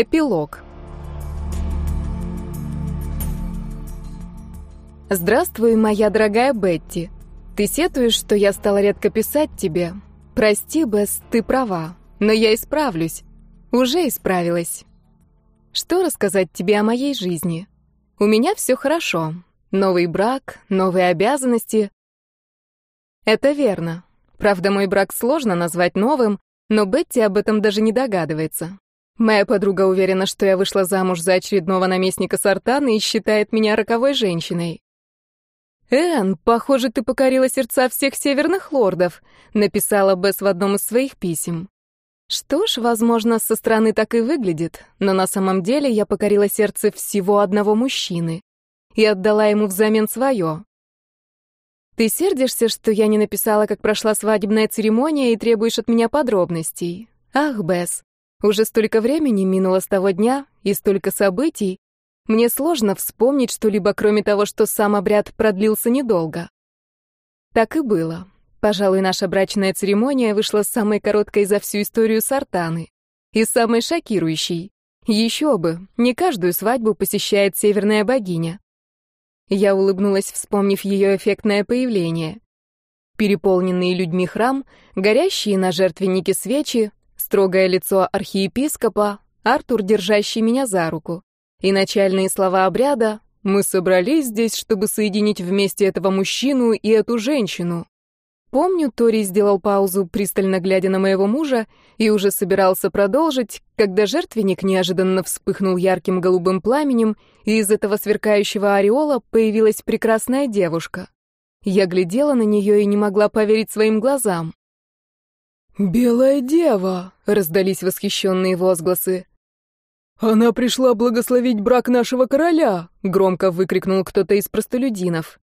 Эпилог. Здравствуй, моя дорогая Бетти. Ты сетуешь, что я стала редко писать тебе? Прости, Бесс, ты права, но я исправлюсь. Уже исправилась. Что рассказать тебе о моей жизни? У меня все хорошо. Новый брак, новые обязанности. Это верно. Правда, мой брак сложно назвать новым, но Бетти об этом даже не догадывается. Моя подруга уверена, что я вышла замуж за очередного наместника Сартана и считает меня роковой женщиной. «Энн, похоже, ты покорила сердца всех северных лордов», — написала Бесс в одном из своих писем. Что ж, возможно, со стороны так и выглядит, но на самом деле я покорила сердце всего одного мужчины и отдала ему взамен свое. Ты сердишься, что я не написала, как прошла свадебная церемония, и требуешь от меня подробностей? Ах, Бесс, уже столько времени минуло с того дня, и столько событий. Мне сложно вспомнить что-либо, кроме того, что сам обряд продлился недолго. Так и было. Пожалуй, наша брачная церемония вышла самой короткой за всю историю Сартаны. И самой шокирующей. Еще бы, не каждую свадьбу посещает северная богиня. Я улыбнулась, вспомнив ее эффектное появление. Переполненный людьми храм, горящие на жертвеннике свечи, Строгое лицо архиепископа, Артур, держащий меня за руку. И начальные слова обряда «Мы собрались здесь, чтобы соединить вместе этого мужчину и эту женщину». Помню, Тори сделал паузу, пристально глядя на моего мужа, и уже собирался продолжить, когда жертвенник неожиданно вспыхнул ярким голубым пламенем, и из этого сверкающего ореола появилась прекрасная девушка. Я глядела на нее и не могла поверить своим глазам. «Белая дева!» — раздались восхищенные возгласы. «Она пришла благословить брак нашего короля!» — громко выкрикнул кто-то из простолюдинов.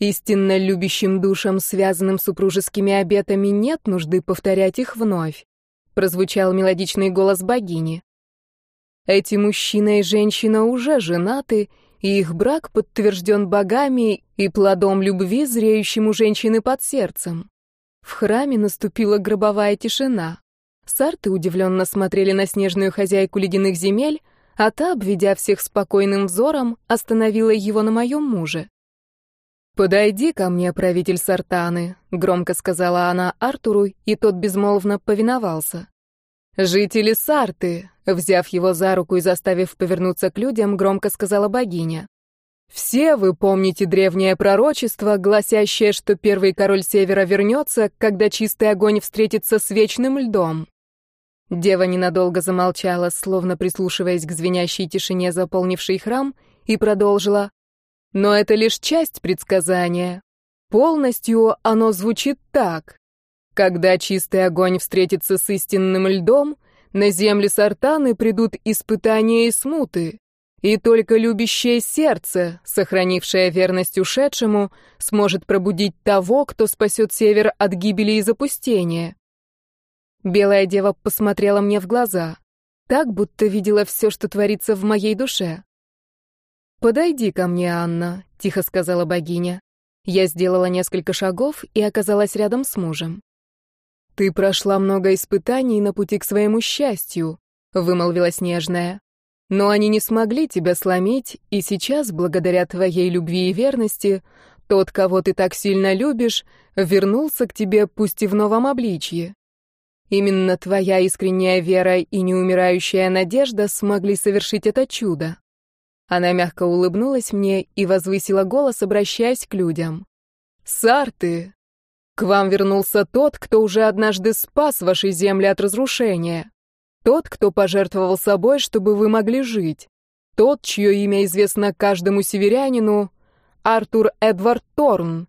Истинно любящим душам, связанным супружескими обетами, нет нужды повторять их вновь, прозвучал мелодичный голос богини. Эти мужчина и женщина уже женаты, и их брак подтвержден богами и плодом любви, зреющим у женщины под сердцем. В храме наступила гробовая тишина. Сарты удивленно смотрели на снежную хозяйку ледяных земель, а та, обведя всех спокойным взором, остановила его на моем муже. «Подойди ко мне, правитель Сартаны», — громко сказала она Артуру, и тот безмолвно повиновался. «Жители Сарты», — взяв его за руку и заставив повернуться к людям, громко сказала богиня. Все вы помните древнее пророчество, гласящее, что первый король Севера вернется, когда чистый огонь встретится с вечным льдом. Дева ненадолго замолчала, словно прислушиваясь к звенящей тишине, заполнившей храм, и продолжила. Но это лишь часть предсказания. Полностью оно звучит так. Когда чистый огонь встретится с истинным льдом, на земли Сартаны придут испытания и смуты. И только любящее сердце, сохранившее верность ушедшему, сможет пробудить того, кто спасет Север от гибели и запустения. Белая дева посмотрела мне в глаза, так, будто видела все, что творится в моей душе. «Подойди ко мне, Анна», — тихо сказала богиня. Я сделала несколько шагов и оказалась рядом с мужем. «Ты прошла много испытаний на пути к своему счастью», — вымолвила снежная. Но они не смогли тебя сломить, и сейчас, благодаря твоей любви и верности, тот, кого ты так сильно любишь, вернулся к тебе, пусть и в новом обличье. Именно твоя искренняя вера и неумирающая надежда смогли совершить это чудо. Она мягко улыбнулась мне и возвысила голос, обращаясь к людям. «Сарты, к вам вернулся тот, кто уже однажды спас ваши земли от разрушения. Тот, кто пожертвовал собой, чтобы вы могли жить. Тот, чье имя известно каждому северянину, Артур Эдвард Торн.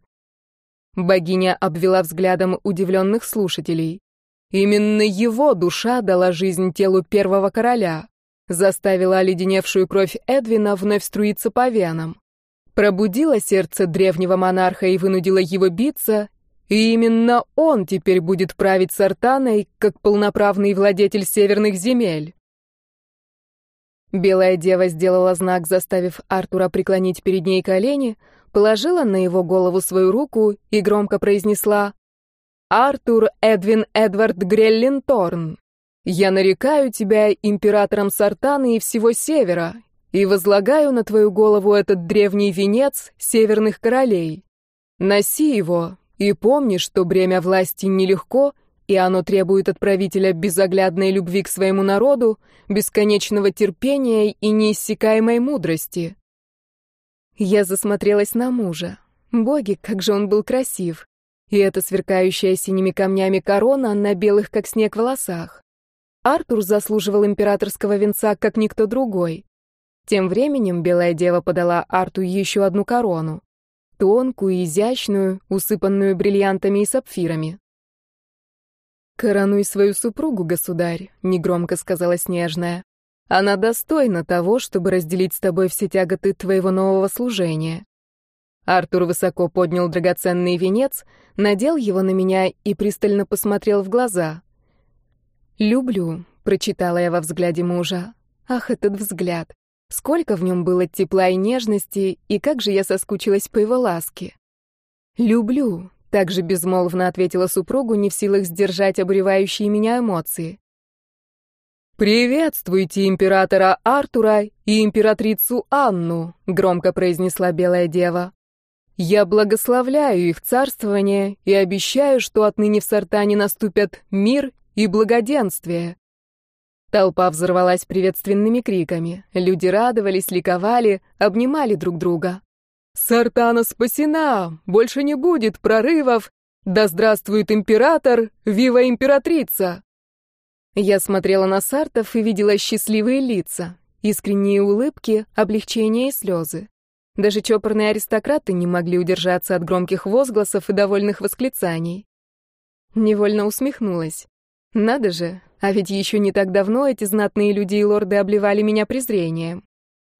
Богиня обвела взглядом удивленных слушателей. Именно его душа дала жизнь телу первого короля, заставила оледеневшую кровь Эдвина вновь струиться по венам, пробудила сердце древнего монарха и вынудила его биться, и именно он теперь будет править Сартаной, как полноправный владетель северных земель. Белая дева сделала знак, заставив Артура преклонить перед ней колени, положила на его голову свою руку и громко произнесла «Артур Эдвин Эдвард Греллин Торн, я нарекаю тебя императором Сартаны и всего Севера, и возлагаю на твою голову этот древний венец северных королей. Носи его, и помни, что бремя власти нелегко, и оно требует от правителя безоглядной любви к своему народу, бесконечного терпения и неиссякаемой мудрости. Я засмотрелась на мужа. Боги, как же он был красив. И эта сверкающая синими камнями корона на белых, как снег, волосах. Артур заслуживал императорского венца, как никто другой. Тем временем Белая Дева подала Арту еще одну корону. Тонкую, изящную, усыпанную бриллиантами и сапфирами. «Коронуй свою супругу, государь», — негромко сказала Снежная. «Она достойна того, чтобы разделить с тобой все тяготы твоего нового служения». Артур высоко поднял драгоценный венец, надел его на меня и пристально посмотрел в глаза. «Люблю», — прочитала я во взгляде мужа. «Ах, этот взгляд! Сколько в нем было тепла и нежности, и как же я соскучилась по его ласке. «Люблю», — также безмолвно ответила супругу, не в силах сдержать обуревающие меня эмоции. «Приветствуйте императора Артура и императрицу Анну», — громко произнесла Белая Дева. «Я благословляю их царствование и обещаю, что отныне в Сартане наступят мир и благоденствие. Толпа взорвалась приветственными криками. Люди радовались, ликовали, обнимали друг друга. «Сартана спасена! Больше не будет прорывов! Да здравствует император! Вива императрица!» Я смотрела на сартов и видела счастливые лица, искренние улыбки, облегчение и слезы. Даже чопорные аристократы не могли удержаться от громких возгласов и довольных восклицаний. Невольно усмехнулась. Надо же, а ведь еще не так давно эти знатные люди и лорды обливали меня презрением.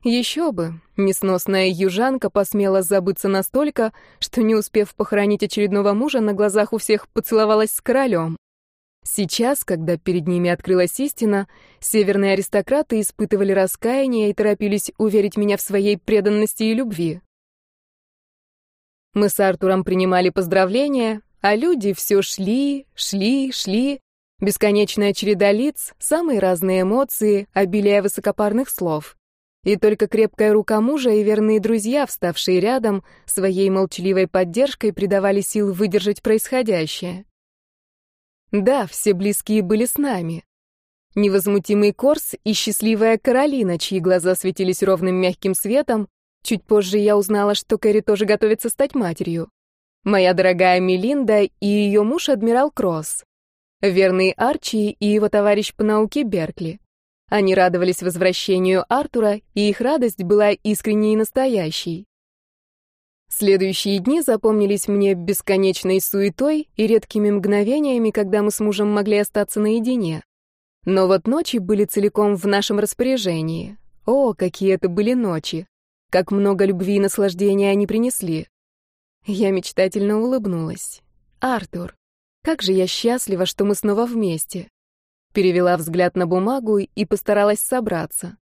Еще бы, несносная южанка посмела забыться настолько, что, не успев похоронить очередного мужа, на глазах у всех поцеловалась с королем. Сейчас, когда перед ними открылась истина, северные аристократы испытывали раскаяние и торопились уверить меня в своей преданности и любви. Мы с Артуром принимали поздравления, а люди все шли, шли, шли, Бесконечная череда лиц, самые разные эмоции, обилие высокопарных слов. И только крепкая рука мужа и верные друзья, вставшие рядом, своей молчаливой поддержкой придавали сил выдержать происходящее. Да, все близкие были с нами. Невозмутимый Корс и счастливая Каролина, чьи глаза светились ровным мягким светом. Чуть позже я узнала, что Кэрри тоже готовится стать матерью. Моя дорогая Мелинда и ее муж, адмирал Кросс верный Арчи и его товарищ по науке Беркли. Они радовались возвращению Артура, и их радость была искренней и настоящей. Следующие дни запомнились мне бесконечной суетой и редкими мгновениями, когда мы с мужем могли остаться наедине. Но вот ночи были целиком в нашем распоряжении. О, какие это были ночи! Как много любви и наслаждения они принесли. Я мечтательно улыбнулась. Артур. Как же я счастлива, что мы снова вместе. Перевела взгляд на бумагу и постаралась собраться.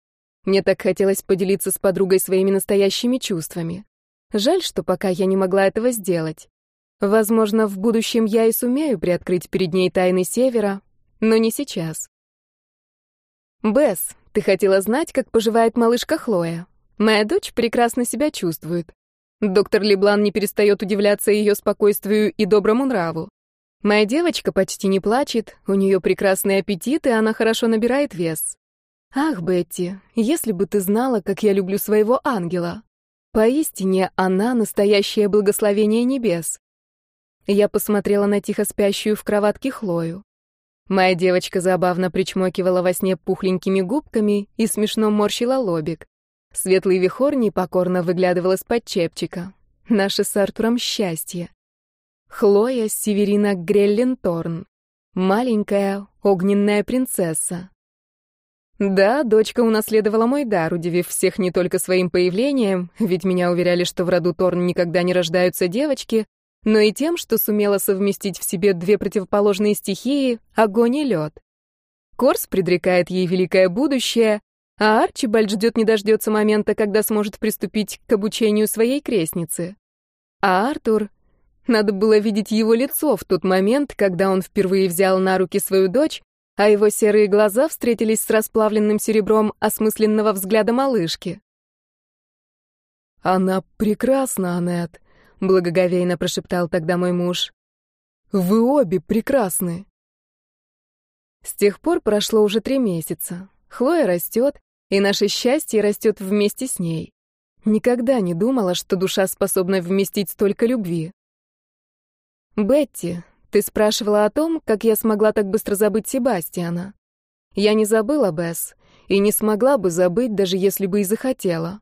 Мне так хотелось поделиться с подругой своими настоящими чувствами. Жаль, что пока я не могла этого сделать. Возможно, в будущем я и сумею приоткрыть перед ней тайны Севера, но не сейчас. «Бесс, ты хотела знать, как поживает малышка Хлоя? Моя дочь прекрасно себя чувствует. Доктор Леблан не перестает удивляться ее спокойствию и доброму нраву. Моя девочка почти не плачет, у нее прекрасный аппетит, и она хорошо набирает вес. Ах, Бетти, если бы ты знала, как я люблю своего ангела. Поистине, она — настоящее благословение небес. Я посмотрела на тихо спящую в кроватке Хлою. Моя девочка забавно причмокивала во сне пухленькими губками и смешно морщила лобик. Светлый вихор непокорно выглядывал из-под чепчика. Наше с Артуром счастье. Хлоя Северина Грелленторн. Маленькая огненная принцесса. Да, дочка унаследовала мой дар, удивив всех не только своим появлением, ведь меня уверяли, что в роду Торн никогда не рождаются девочки, но и тем, что сумела совместить в себе две противоположные стихии — огонь и лед. Корс предрекает ей великое будущее, а Арчибальд ждет не дождется момента, когда сможет приступить к обучению своей крестницы. А Артур надо было видеть его лицо в тот момент, когда он впервые взял на руки свою дочь а его серые глаза встретились с расплавленным серебром осмысленного взгляда малышки. «Она прекрасна, Аннет», — благоговейно прошептал тогда мой муж. «Вы обе прекрасны». С тех пор прошло уже три месяца. Хлоя растет, и наше счастье растет вместе с ней. Никогда не думала, что душа способна вместить столько любви. «Бетти, ты спрашивала о том, как я смогла так быстро забыть Себастьяна. Я не забыла Бесс, и не смогла бы забыть, даже если бы и захотела.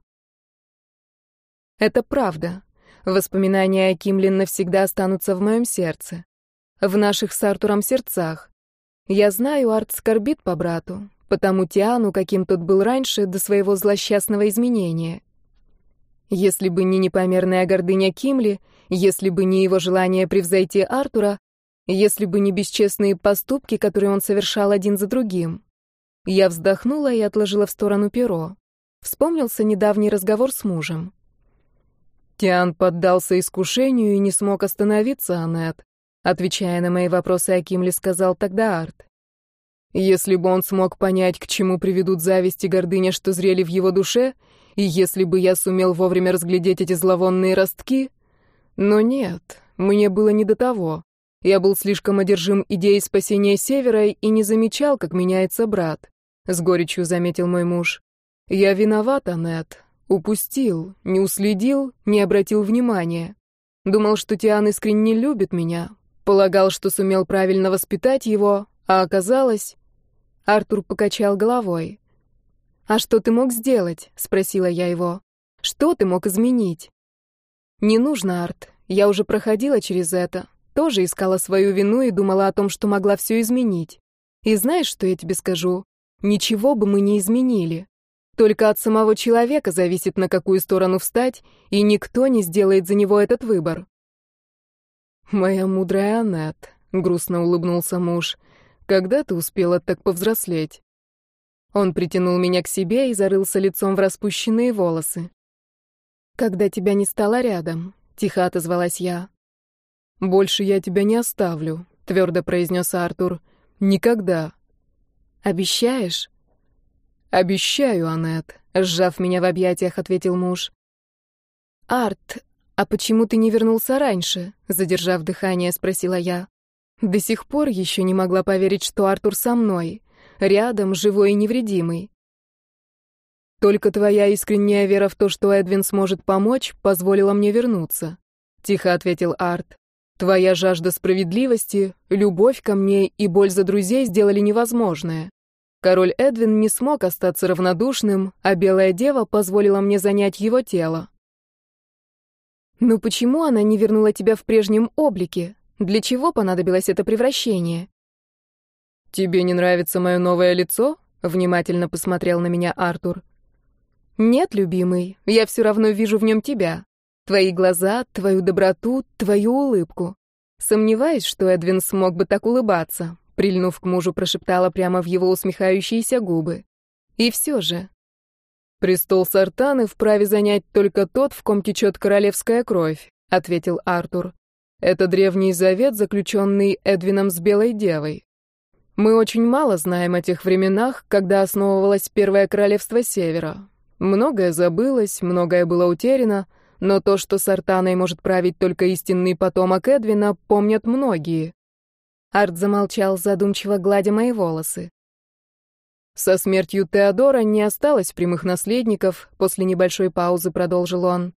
Это правда. Воспоминания о Кимлин навсегда останутся в моем сердце. В наших с Артуром сердцах. Я знаю, Арт скорбит по брату, потому Тиану, каким тот был раньше, до своего злосчастного изменения. Если бы не непомерная гордыня Кимли, если бы не его желание превзойти Артура, если бы не бесчестные поступки, которые он совершал один за другим. Я вздохнула и отложила в сторону перо. Вспомнился недавний разговор с мужем. Тиан поддался искушению и не смог остановиться, Аннет. Отвечая на мои вопросы о Кимле, сказал тогда Арт. Если бы он смог понять, к чему приведут зависть и гордыня, что зрели в его душе, и если бы я сумел вовремя разглядеть эти зловонные ростки... Но нет, мне было не до того. Я был слишком одержим идеей спасения Севера и не замечал, как меняется брат. С горечью заметил мой муж. Я виноват, Аннет. Упустил, не уследил, не обратил внимания. Думал, что Тиан искренне любит меня. Полагал, что сумел правильно воспитать его, а оказалось... Артур покачал головой. «А что ты мог сделать?» — спросила я его. «Что ты мог изменить?» «Не нужно, Арт. Я уже проходила через это. Тоже искала свою вину и думала о том, что могла все изменить. И знаешь, что я тебе скажу? Ничего бы мы не изменили. Только от самого человека зависит, на какую сторону встать, и никто не сделает за него этот выбор. «Моя мудрая Аннет», — грустно улыбнулся муж, — «когда ты успела так повзрослеть?» Он притянул меня к себе и зарылся лицом в распущенные волосы. «Когда тебя не стало рядом», — тихо отозвалась я. «Больше я тебя не оставлю», — твердо произнес Артур. «Никогда». «Обещаешь?» «Обещаю, Аннет», — сжав меня в объятиях, ответил муж. «Арт, а почему ты не вернулся раньше?» — задержав дыхание, спросила я. До сих пор еще не могла поверить, что Артур со мной, рядом, живой и невредимый. «Только твоя искренняя вера в то, что Эдвин сможет помочь, позволила мне вернуться», — тихо ответил Арт. «Твоя жажда справедливости, любовь ко мне и боль за друзей сделали невозможное. Король Эдвин не смог остаться равнодушным, а Белая Дева позволила мне занять его тело. «Но почему она не вернула тебя в прежнем облике? Для чего понадобилось это превращение?» «Тебе не нравится мое новое лицо?» — внимательно посмотрел на меня Артур. «Нет, любимый, я все равно вижу в нем тебя. Твои глаза, твою доброту, твою улыбку. Сомневаюсь, что Эдвин смог бы так улыбаться прильнув к мужу, прошептала прямо в его усмехающиеся губы. И все же. «Престол Сартаны вправе занять только тот, в ком течет королевская кровь», — ответил Артур. «Это древний завет, заключенный Эдвином с Белой Девой. Мы очень мало знаем о тех временах, когда основывалось Первое Королевство Севера. Многое забылось, многое было утеряно, но то, что Сартаной может править только истинный потомок Эдвина, помнят многие. Арт замолчал, задумчиво гладя мои волосы. Со смертью Теодора не осталось прямых наследников, после небольшой паузы продолжил он.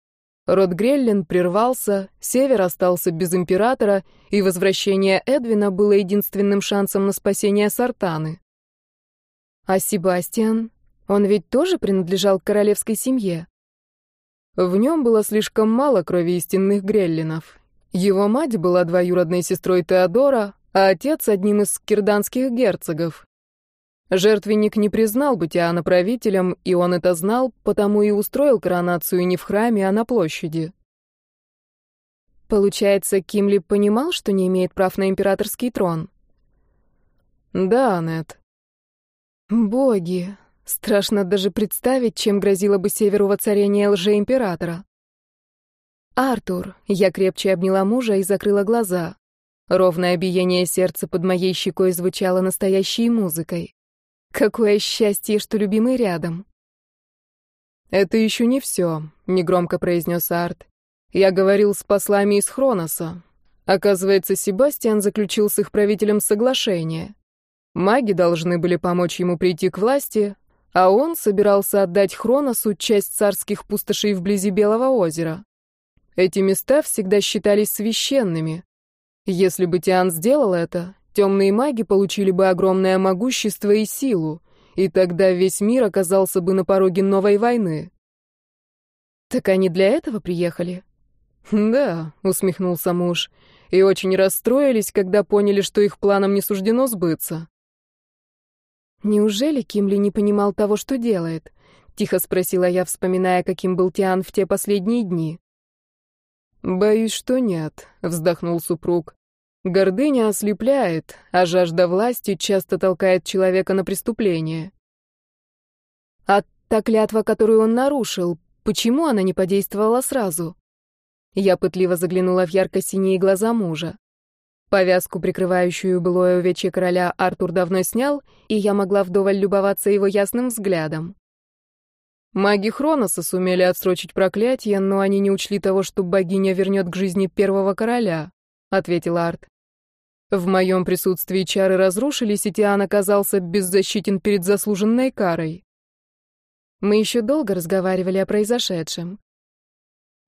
Род Греллин прервался, Север остался без императора, и возвращение Эдвина было единственным шансом на спасение Сартаны. А Себастьян? Он ведь тоже принадлежал к королевской семье? В нем было слишком мало крови истинных Греллинов. Его мать была двоюродной сестрой Теодора, а отец одним из кирданских герцогов. Жертвенник не признал бы Тиана правителем, и он это знал, потому и устроил коронацию не в храме, а на площади. Получается, Кимли понимал, что не имеет прав на императорский трон? Да, Нет. Боги, страшно даже представить, чем грозило бы Северу воцарение лжеимператора. Артур, я крепче обняла мужа и закрыла глаза. Ровное биение сердца под моей щекой звучало настоящей музыкой. Какое счастье, что любимый рядом. «Это еще не все», — негромко произнес Арт. «Я говорил с послами из Хроноса. Оказывается, Себастьян заключил с их правителем соглашение. Маги должны были помочь ему прийти к власти, а он собирался отдать Хроносу часть царских пустошей вблизи Белого озера. Эти места всегда считались священными. Если бы Тиан сделал это, темные маги получили бы огромное могущество и силу, и тогда весь мир оказался бы на пороге новой войны. Так они для этого приехали? Да, усмехнулся муж, и очень расстроились, когда поняли, что их планам не суждено сбыться. Неужели Кимли не понимал того, что делает? Тихо спросила я, вспоминая, каким был Тиан в те последние дни. «Боюсь, что нет», — вздохнул супруг. Гордыня ослепляет, а жажда власти часто толкает человека на преступление. А та клятва, которую он нарушил, почему она не подействовала сразу? Я пытливо заглянула в ярко-синие глаза мужа. Повязку, прикрывающую былое увечье короля, Артур давно снял, и я могла вдоволь любоваться его ясным взглядом. Маги Хроноса сумели отсрочить проклятие, но они не учли того, что богиня вернет к жизни первого короля, — ответил Арт. В моем присутствии чары разрушились, и Тиан оказался беззащитен перед заслуженной карой. Мы еще долго разговаривали о произошедшем.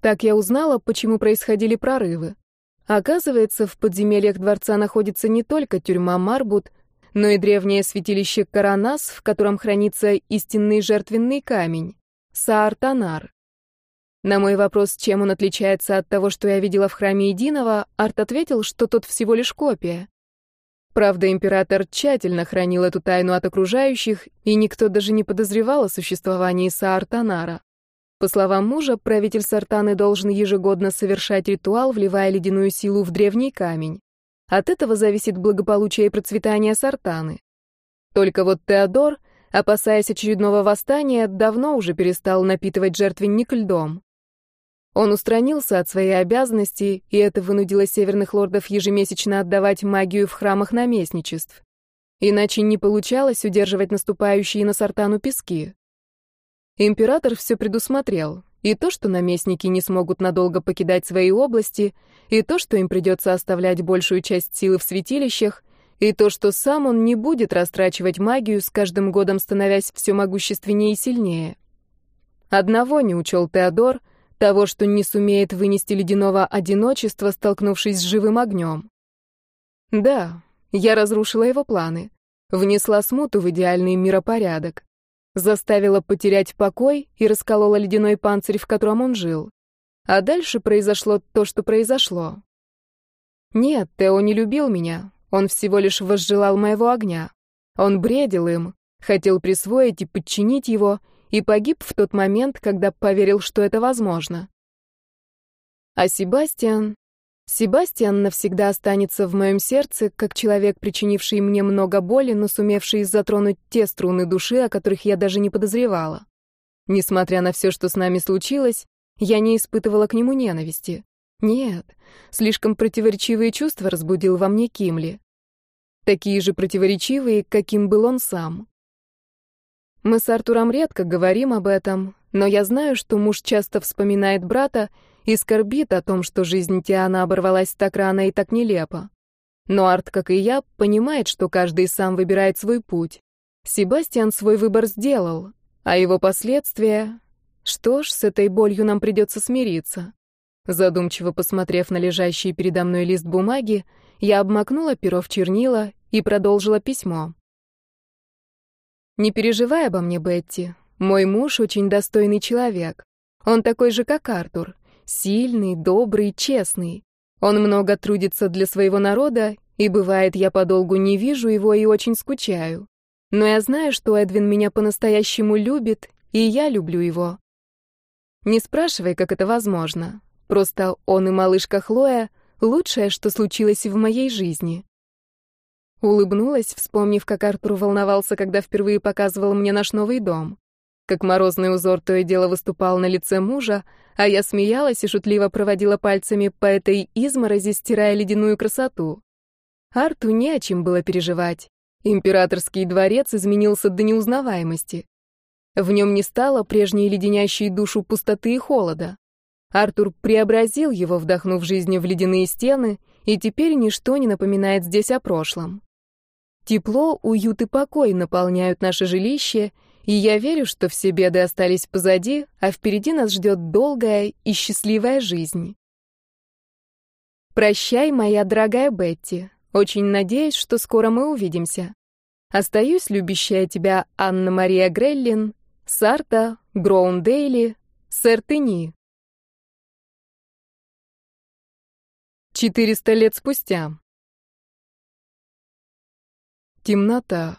Так я узнала, почему происходили прорывы. Оказывается, в подземельях дворца находится не только тюрьма Марбут, но и древнее святилище Каранас, в котором хранится истинный жертвенный камень — Саартанар. На мой вопрос, чем он отличается от того, что я видела в храме Единого, Арт ответил, что тот всего лишь копия. Правда, император тщательно хранил эту тайну от окружающих, и никто даже не подозревал о существовании Саартанара. По словам мужа, правитель Сартаны должен ежегодно совершать ритуал, вливая ледяную силу в древний камень. От этого зависит благополучие и процветание Сартаны. Только вот Теодор, опасаясь очередного восстания, давно уже перестал напитывать жертвенник льдом. Он устранился от своей обязанности, и это вынудило северных лордов ежемесячно отдавать магию в храмах наместничеств. Иначе не получалось удерживать наступающие на Сартану пески. Император все предусмотрел. И то, что наместники не смогут надолго покидать свои области, и то, что им придется оставлять большую часть силы в святилищах, и то, что сам он не будет растрачивать магию, с каждым годом становясь все могущественнее и сильнее. Одного не учел Теодор — того, что не сумеет вынести ледяного одиночества, столкнувшись с живым огнем. Да, я разрушила его планы, внесла смуту в идеальный миропорядок, заставила потерять покой и расколола ледяной панцирь, в котором он жил. А дальше произошло то, что произошло. Нет, Тео не любил меня, он всего лишь возжелал моего огня. Он бредил им, хотел присвоить и подчинить его — и погиб в тот момент, когда поверил, что это возможно. А Себастьян... Себастьян навсегда останется в моем сердце, как человек, причинивший мне много боли, но сумевший затронуть те струны души, о которых я даже не подозревала. Несмотря на все, что с нами случилось, я не испытывала к нему ненависти. Нет, слишком противоречивые чувства разбудил во мне Кимли. Такие же противоречивые, каким был он сам. Мы с Артуром редко говорим об этом, но я знаю, что муж часто вспоминает брата и скорбит о том, что жизнь Тиана оборвалась так рано и так нелепо. Но Арт, как и я, понимает, что каждый сам выбирает свой путь. Себастьян свой выбор сделал, а его последствия... Что ж, с этой болью нам придется смириться. Задумчиво посмотрев на лежащий передо мной лист бумаги, я обмакнула перо в чернила и продолжила письмо. Не переживай обо мне, Бетти. Мой муж очень достойный человек. Он такой же, как Артур. Сильный, добрый, честный. Он много трудится для своего народа, и бывает, я подолгу не вижу его и очень скучаю. Но я знаю, что Эдвин меня по-настоящему любит, и я люблю его. Не спрашивай, как это возможно. Просто он и малышка Хлоя — лучшее, что случилось в моей жизни. Улыбнулась, вспомнив, как Артур волновался, когда впервые показывал мне наш новый дом. Как морозный узор то и дело выступал на лице мужа, а я смеялась и шутливо проводила пальцами по этой изморози, стирая ледяную красоту. Арту не о чем было переживать. Императорский дворец изменился до неузнаваемости. В нем не стало прежней леденящей душу пустоты и холода. Артур преобразил его, вдохнув жизни в ледяные стены, и теперь ничто не напоминает здесь о прошлом. Тепло, уют и покой наполняют наше жилище, и я верю, что все беды остались позади, а впереди нас ждет долгая и счастливая жизнь. Прощай, моя дорогая Бетти. Очень надеюсь, что скоро мы увидимся. Остаюсь, любящая тебя Анна-Мария Греллин, Сарта, Гроундейли, Сэр Тени. Четыреста лет спустя. Темнота.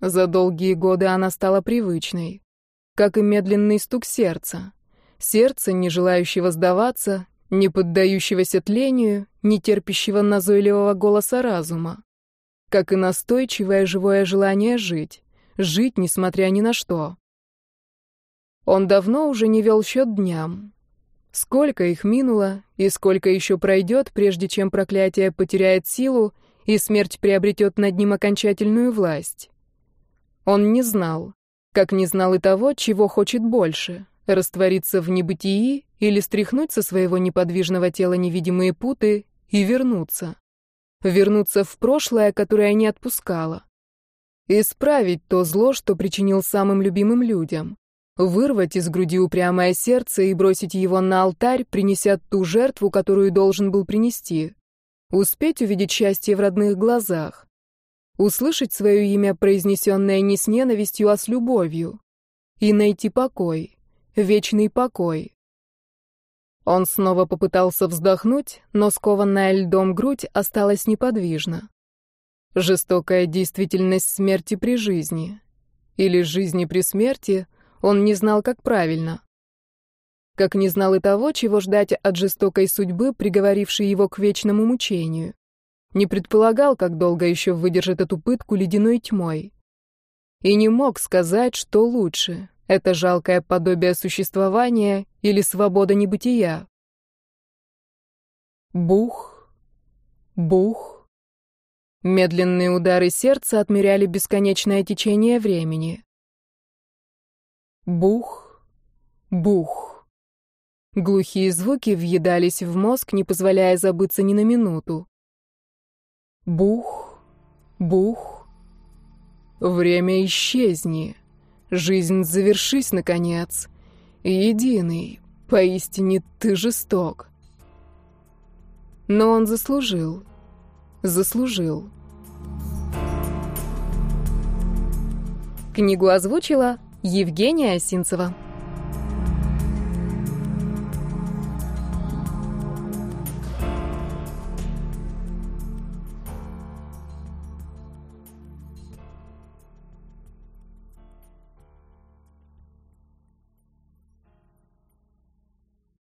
За долгие годы она стала привычной, как и медленный стук сердца. Сердце, не желающего сдаваться, не поддающегося тлению, не терпящего назойливого голоса разума. Как и настойчивое живое желание жить, жить, несмотря ни на что. Он давно уже не вел счет дням. Сколько их минуло, и сколько еще пройдет, прежде чем проклятие потеряет силу, и смерть приобретет над ним окончательную власть. Он не знал, как не знал и того, чего хочет больше — раствориться в небытии или стряхнуть со своего неподвижного тела невидимые путы и вернуться. Вернуться в прошлое, которое не отпускало. Исправить то зло, что причинил самым любимым людям. Вырвать из груди упрямое сердце и бросить его на алтарь, принеся ту жертву, которую должен был принести. Успеть увидеть счастье в родных глазах. Услышать свое имя, произнесенное не с ненавистью, а с любовью. И найти покой. Вечный покой. Он снова попытался вздохнуть, но скованная льдом грудь осталась неподвижна. Жестокая действительность смерти при жизни. Или жизни при смерти, он не знал, как правильно как не знал и того, чего ждать от жестокой судьбы, приговорившей его к вечному мучению. Не предполагал, как долго еще выдержит эту пытку ледяной тьмой. И не мог сказать, что лучше — это жалкое подобие существования или свобода небытия. Бух, бух. Медленные удары сердца отмеряли бесконечное течение времени. Бух, бух. Глухие звуки въедались в мозг, не позволяя забыться ни на минуту. Бух, бух. Время исчезни. Жизнь завершись, наконец. Единый, поистине ты жесток. Но он заслужил. Заслужил. Книгу озвучила Евгения Осинцева.